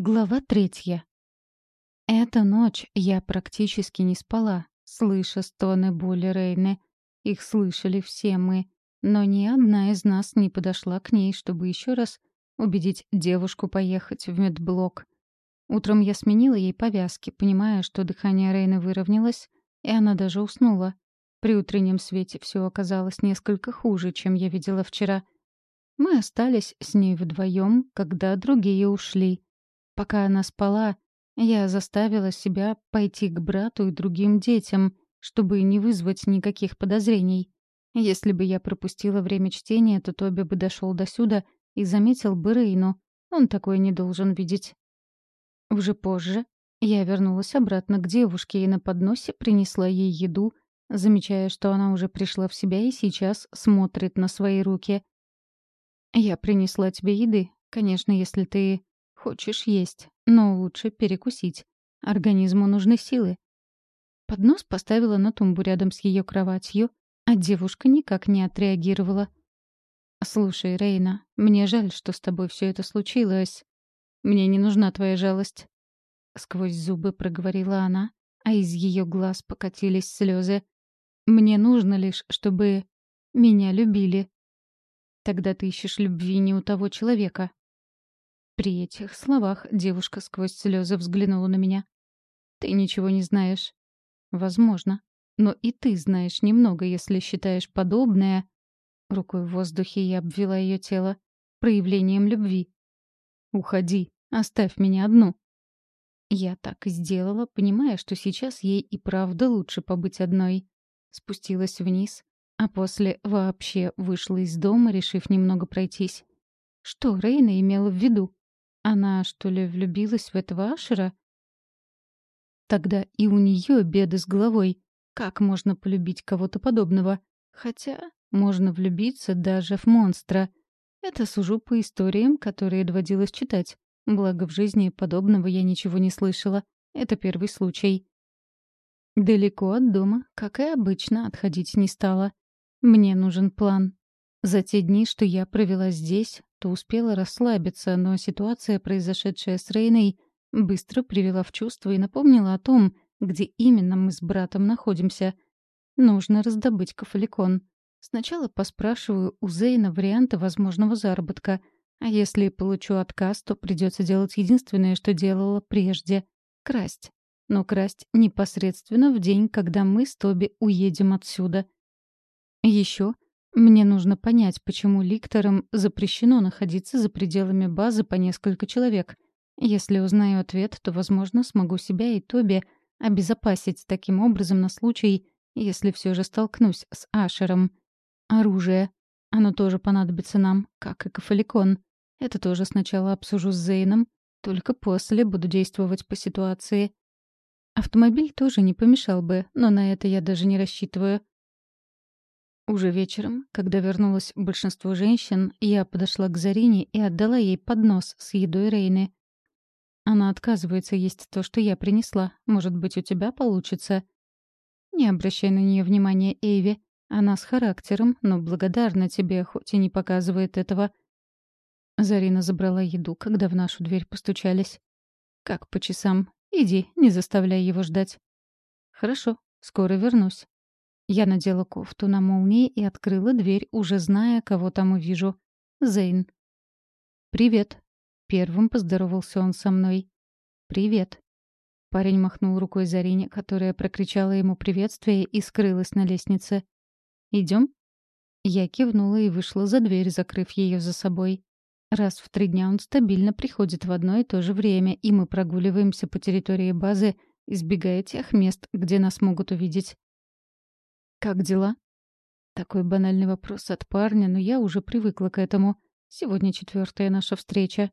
Глава третья. Эту ночь я практически не спала, слыша стоны боли Рейны. Их слышали все мы, но ни одна из нас не подошла к ней, чтобы еще раз убедить девушку поехать в медблок. Утром я сменила ей повязки, понимая, что дыхание Рейны выровнялось, и она даже уснула. При утреннем свете все оказалось несколько хуже, чем я видела вчера. Мы остались с ней вдвоем, когда другие ушли — Пока она спала, я заставила себя пойти к брату и другим детям, чтобы не вызвать никаких подозрений. Если бы я пропустила время чтения, то Тоби бы дошел до сюда и заметил бы Рейну. Он такое не должен видеть. Уже позже я вернулась обратно к девушке и на подносе принесла ей еду, замечая, что она уже пришла в себя и сейчас смотрит на свои руки. «Я принесла тебе еды, конечно, если ты Хочешь есть, но лучше перекусить. Организму нужны силы. Поднос поставила на тумбу рядом с ее кроватью, а девушка никак не отреагировала. «Слушай, Рейна, мне жаль, что с тобой все это случилось. Мне не нужна твоя жалость». Сквозь зубы проговорила она, а из ее глаз покатились слезы. «Мне нужно лишь, чтобы меня любили. Тогда ты ищешь любви не у того человека, при этих словах девушка сквозь слезы взглянула на меня. «Ты ничего не знаешь». «Возможно. Но и ты знаешь немного, если считаешь подобное...» Рукой в воздухе я обвела ее тело. «Проявлением любви». «Уходи. Оставь меня одну». Я так и сделала, понимая, что сейчас ей и правда лучше побыть одной. Спустилась вниз, а после вообще вышла из дома, решив немного пройтись. Что Рейна имела в виду? Она, что ли, влюбилась в этого Ашера? Тогда и у нее беды с головой. Как можно полюбить кого-то подобного? Хотя можно влюбиться даже в монстра. Это сужу по историям, которые доводилось читать. Благо в жизни подобного я ничего не слышала. Это первый случай. Далеко от дома, как и обычно, отходить не стала. Мне нужен план. За те дни, что я провела здесь, то успела расслабиться, но ситуация, произошедшая с Рейной, быстро привела в чувство и напомнила о том, где именно мы с братом находимся. Нужно раздобыть кафаликон. Сначала поспрашиваю у Зейна варианты возможного заработка, а если получу отказ, то придется делать единственное, что делала прежде — красть. Но красть непосредственно в день, когда мы с Тоби уедем отсюда. Еще мне нужно понять, почему ликторам запрещено находиться за пределами базы по несколько человек. Если узнаю ответ, то, возможно, смогу себя и Тоби обезопасить таким образом на случай, если все же столкнусь с Ашером. Оружие. Оно тоже понадобится нам, как и кафаликон. Это тоже сначала обсужу с Зейном, только после буду действовать по ситуации. Автомобиль тоже не помешал бы, но на это я даже не рассчитываю. Уже вечером, когда вернулось большинство женщин, я подошла к Зарине и отдала ей поднос с едой Рейны. Она отказывается есть то, что я принесла. Может быть, у тебя получится. Не обращай на нее внимания, Эйви. Она с характером, но благодарна тебе, хоть и не показывает этого. Зарина забрала еду, когда в нашу дверь постучались. Как по часам. Иди, не заставляй его ждать. Хорошо, скоро вернусь. Я надела кофту на молнии и открыла дверь, уже зная, кого там увижу. Зейн. «Привет». Первым поздоровался он со мной. «Привет». Парень махнул рукой Зарине, которая прокричала ему приветствие и скрылась на лестнице. «Идем?» Я кивнула и вышла за дверь, закрыв ее за собой. Раз в три дня он стабильно приходит в одно и то же время, и мы прогуливаемся по территории базы, избегая тех мест, где нас могут увидеть. «Как дела?» Такой банальный вопрос от парня, но я уже привыкла к этому. Сегодня четвертая наша встреча.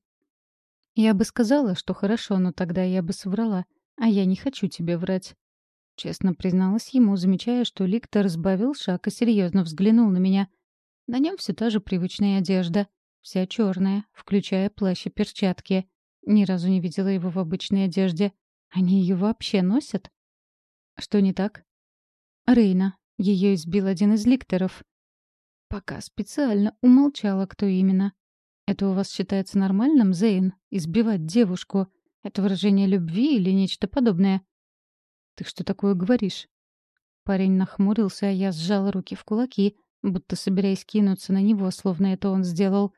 Я бы сказала, что хорошо, но тогда я бы соврала. А я не хочу тебе врать. Честно призналась ему, замечая, что Ликтор сбавил шаг и серьезно взглянул на меня. На нем все та же привычная одежда. Вся черная, включая плащ и перчатки. Ни разу не видела его в обычной одежде. Они ее вообще носят? Что не так? Рейна, ее избил один из ликторов. Пока специально умолчала, кто именно. Это у вас считается нормальным, Зейн? Избивать девушку? Это выражение любви или нечто подобное? Ты что такое говоришь? Парень нахмурился, а я сжала руки в кулаки, будто собираясь кинуться на него, словно это он сделал.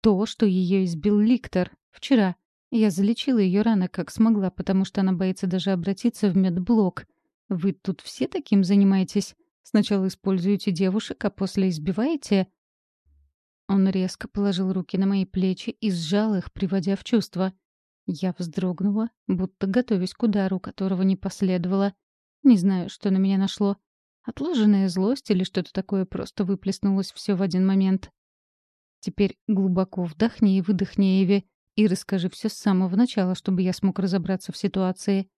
То, что ее избил Ликтор. Вчера. Я залечила ее раны как смогла, потому что она боится даже обратиться в медблок. Вы тут все таким занимаетесь? Сначала используете девушек, а после избиваете? Он резко положил руки на мои плечи и сжал их, приводя в чувство. Я вздрогнула, будто готовясь к удару, которого не последовало. Не знаю, что на меня нашло. Отложенная злость или что-то такое просто выплеснулось все в один момент. Теперь глубоко вдохни и выдохни, Эви, и расскажи все с самого начала, чтобы я смог разобраться в ситуации.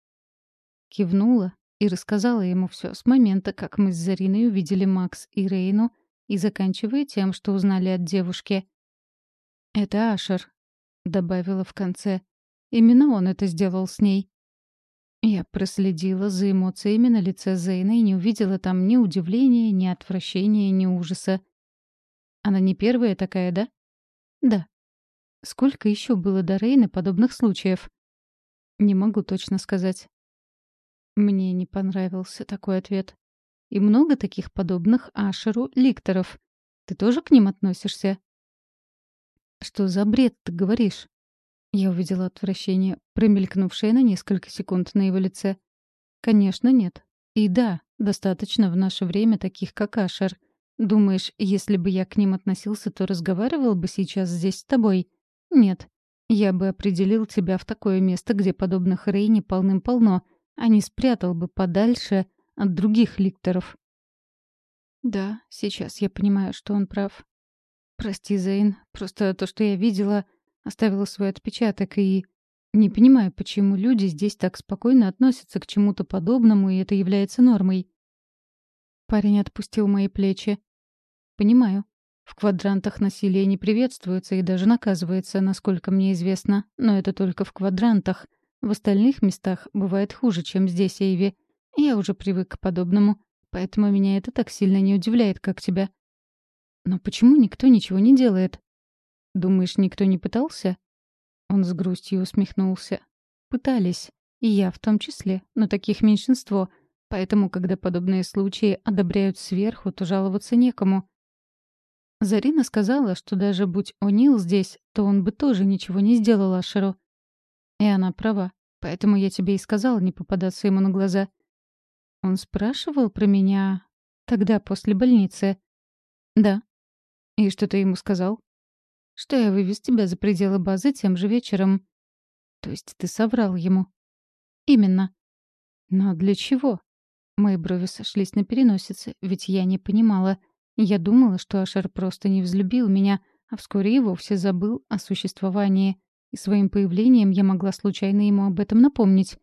Кивнула и рассказала ему все с момента, как мы с Зариной увидели Макс и Рейну, и заканчивая тем, что узнали от девушки. «Это Ашер», — добавила в конце. «Именно он это сделал с ней». Я проследила за эмоциями на лице Зейна и не увидела там ни удивления, ни отвращения, ни ужаса. Она не первая такая, да? Да. Сколько еще было до Рейны подобных случаев? Не могу точно сказать. Мне не понравился такой ответ. И много таких подобных Ашеру ликторов. Ты тоже к ним относишься? Что за бред ты говоришь? Я увидела отвращение, промелькнувшее на несколько секунд на его лице. Конечно, нет. И да, достаточно в наше время таких, как Ашер. Думаешь, если бы я к ним относился, то разговаривал бы сейчас здесь с тобой? Нет. Я бы определил тебя в такое место, где подобных Рейни полным-полно, а не спрятал бы подальше от других ликторов. Да, сейчас я понимаю, что он прав. Прости, Зейн, просто то, что я видела, оставило свой отпечаток, и не понимаю, почему люди здесь так спокойно относятся к чему-то подобному, и это является нормой. Парень отпустил мои плечи. Понимаю. В квадрантах насилие не приветствуется и даже наказывается, насколько мне известно, но это только в квадрантах. В остальных местах бывает хуже, чем здесь, Эйви. Я уже привык к подобному, поэтому меня это так сильно не удивляет, как тебя. Но почему никто ничего не делает? Думаешь, никто не пытался? Он с грустью усмехнулся. Пытались. И я в том числе, но таких меньшинство. Поэтому, когда подобные случаи одобряют сверху, то жаловаться некому. Зарина сказала, что даже будь О'Нил здесь, то он бы тоже ничего не сделал Ашеру. И она права. Поэтому я тебе и сказала не попадаться ему на глаза. Он спрашивал про меня тогда, после больницы. Да. И что ты ему сказал? Что я вывез тебя за пределы базы тем же вечером. То есть ты соврал ему? Именно. Но для чего? Мои брови сошлись на переносице, ведь я не понимала. Я думала, что Ашер просто не взлюбил меня, а вскоре и вовсе забыл о существовании. И своим появлением я могла случайно ему об этом напомнить.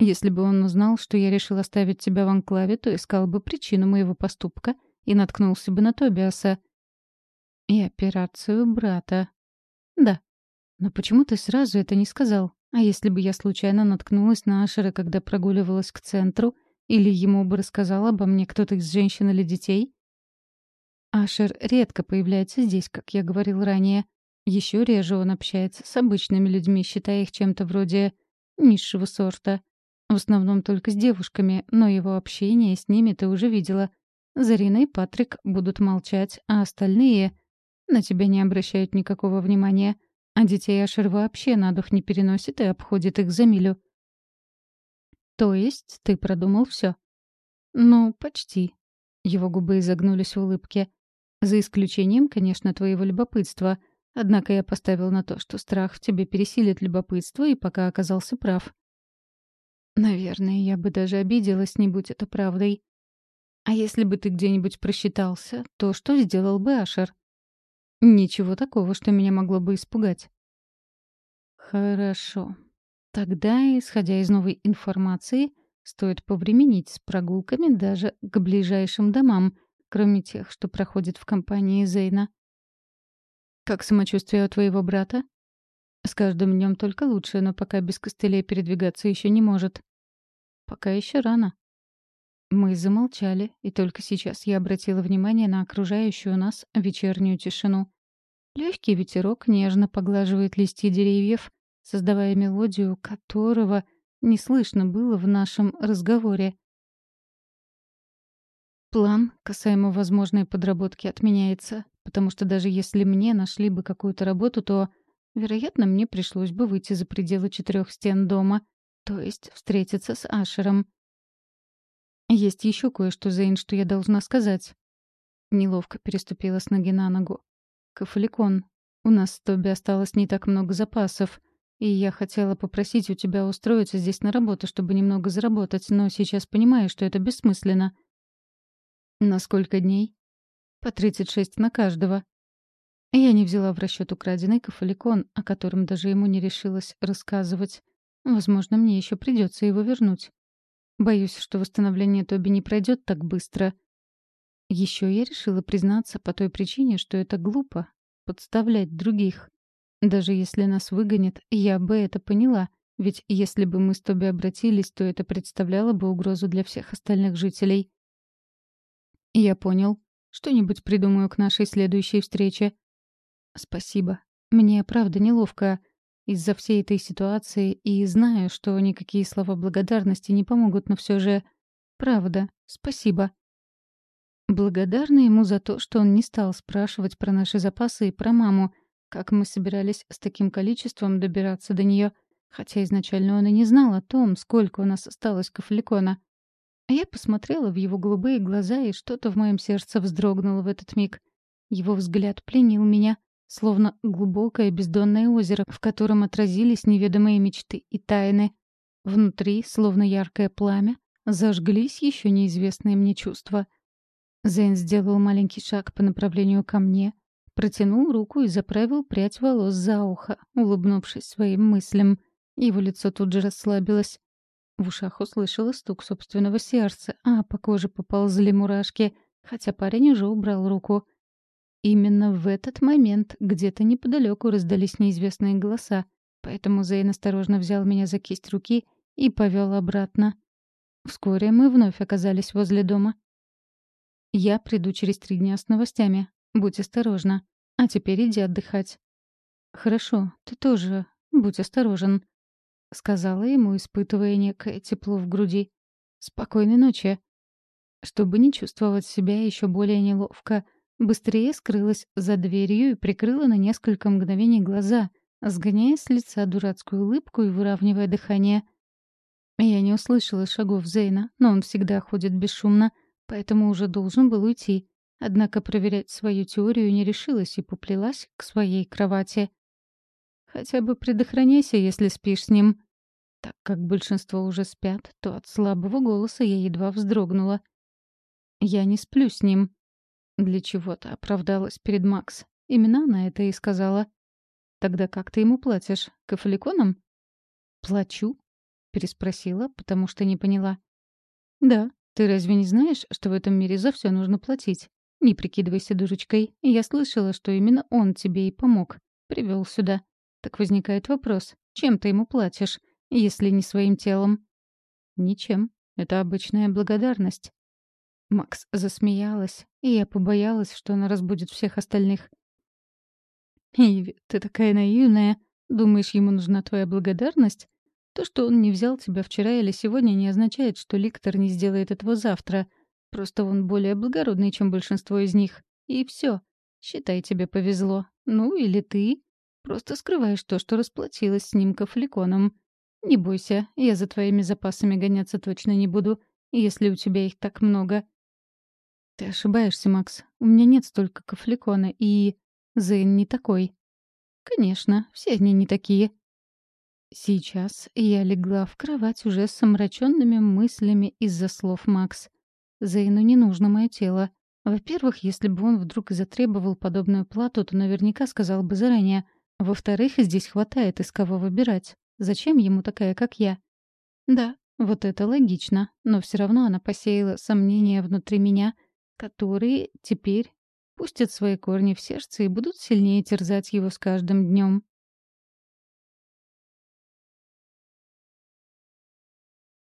Если бы он узнал, что я решил оставить тебя в анклаве, то искал бы причину моего поступка и наткнулся бы на Тобиаса. И операцию брата. Да. Но почему ты сразу это не сказал? А если бы я случайно наткнулась на Ашера, когда прогуливалась к центру, или ему бы рассказал обо мне кто-то из женщин или детей? Ашер редко появляется здесь, как я говорил ранее. Еще реже он общается с обычными людьми, считая их чем-то вроде низшего сорта. В основном только с девушками, но его общение с ними ты уже видела. Зарина и Патрик будут молчать, а остальные на тебя не обращают никакого внимания. А детей Ашер вообще на дух не переносит и обходит их за милю. То есть ты продумал все? Ну, почти. Его губы изогнулись в улыбке. За исключением, конечно, твоего любопытства. Однако я поставил на то, что страх в тебе пересилит любопытство, и пока оказался прав. Наверное, я бы даже обиделась, не будь это правдой. А если бы ты где-нибудь просчитался, то что сделал бы Ашер? Ничего такого, что меня могло бы испугать. Хорошо. Тогда, исходя из новой информации, стоит повременить с прогулками даже к ближайшим домам, кроме тех, что проходят в компании Зейна. Как самочувствие у твоего брата? С каждым днем только лучше, но пока без костылей передвигаться еще не может. Пока еще рано. Мы замолчали, и только сейчас я обратила внимание на окружающую нас вечернюю тишину. Легкий ветерок нежно поглаживает листья деревьев, создавая мелодию, которого не слышно было в нашем разговоре. План касаемо возможной подработки отменяется, потому что даже если мне нашли бы какую-то работу, то, вероятно, мне пришлось бы выйти за пределы четырех стен дома, то есть встретиться с Ашером. Есть еще кое-что, Зейн, что я должна сказать. Неловко переступила с ноги на ногу. Кафаликон, у нас с Тоби осталось не так много запасов, и я хотела попросить у тебя устроиться здесь на работу, чтобы немного заработать, но сейчас понимаю, что это бессмысленно. На сколько дней? По 36 на каждого. Я не взяла в расчет украденный кафаликон, о котором даже ему не решилась рассказывать. Возможно, мне еще придется его вернуть. Боюсь, что восстановление Тоби не пройдет так быстро. Еще я решила признаться по той причине, что это глупо — подставлять других. Даже если нас выгонят, я бы это поняла, ведь если бы мы с Тоби обратились, то это представляло бы угрозу для всех остальных жителей. Я понял. Что-нибудь придумаю к нашей следующей встрече. Спасибо. Мне правда неловко из-за всей этой ситуации и знаю, что никакие слова благодарности не помогут, но все же... Правда, спасибо. Благодарна ему за то, что он не стал спрашивать про наши запасы и про маму, как мы собирались с таким количеством добираться до нее, хотя изначально он и не знал о том, сколько у нас осталось кафликона. А я посмотрела в его голубые глаза, и что-то в моем сердце вздрогнуло в этот миг. Его взгляд пленил меня, словно глубокое бездонное озеро, в котором отразились неведомые мечты и тайны. Внутри, словно яркое пламя, зажглись еще неизвестные мне чувства. Зейн сделал маленький шаг по направлению ко мне, протянул руку и заправил прядь волос за ухо, улыбнувшись своим мыслям. Его лицо тут же расслабилось. В ушах услышала стук собственного сердца, а по коже поползли мурашки, хотя парень уже убрал руку — Именно в этот момент где-то неподалеку раздались неизвестные голоса, поэтому Зейн осторожно взял меня за кисть руки и повел обратно. Вскоре мы вновь оказались возле дома. «Я приду через три дня с новостями. Будь осторожна. А теперь иди отдыхать». «Хорошо, ты тоже будь осторожен», — сказала ему, испытывая некое тепло в груди. «Спокойной ночи». Чтобы не чувствовать себя еще более неловко, — Быстрее скрылась за дверью и прикрыла на несколько мгновений глаза, сгоняя с лица дурацкую улыбку и выравнивая дыхание. Я не услышала шагов Зейна, но он всегда ходит бесшумно, поэтому уже должен был уйти. Однако проверять свою теорию не решилась и поплелась к своей кровати. Хотя бы предохраняйся, если спишь с ним. Так как большинство уже спят, то от слабого голоса я едва вздрогнула. Я не сплю с ним. Для чего-то оправдалась перед Макс. Именно она это и сказала. «Тогда как ты ему платишь? Кафеликоном?» «Плачу?» — переспросила, потому что не поняла. «Да. Ты разве не знаешь, что в этом мире за все нужно платить? Не прикидывайся дурочкой. Я слышала, что именно он тебе и помог. Привел сюда. Так возникает вопрос, чем ты ему платишь, если не своим телом?» «Ничем. Это обычная благодарность. Макс засмеялась, и я побоялась, что она разбудит всех остальных. «Иви, ты такая наивная. Думаешь, ему нужна твоя благодарность? То, что он не взял тебя вчера или сегодня, не означает, что Ликтор не сделает этого завтра. Просто он более благородный, чем большинство из них. И все. Считай, тебе повезло. Ну, или ты. Просто скрываешь то, что расплатилась с ним кафликоном. Не бойся, я за твоими запасами гоняться точно не буду, если у тебя их так много. «Ты ошибаешься, Макс. У меня нет столько кафликона, и... Зейн не такой». «Конечно, все они не такие». Сейчас я легла в кровать уже с омраченными мыслями из-за слов Макс. Зейну не нужно мое тело. Во-первых, если бы он вдруг затребовал подобную плату, то наверняка сказал бы заранее. Во-вторых, здесь хватает из кого выбирать. Зачем ему такая, как я? Да, вот это логично, но все равно она посеяла сомнения внутри меня — которые теперь пустят свои корни в сердце и будут сильнее терзать его с каждым днем.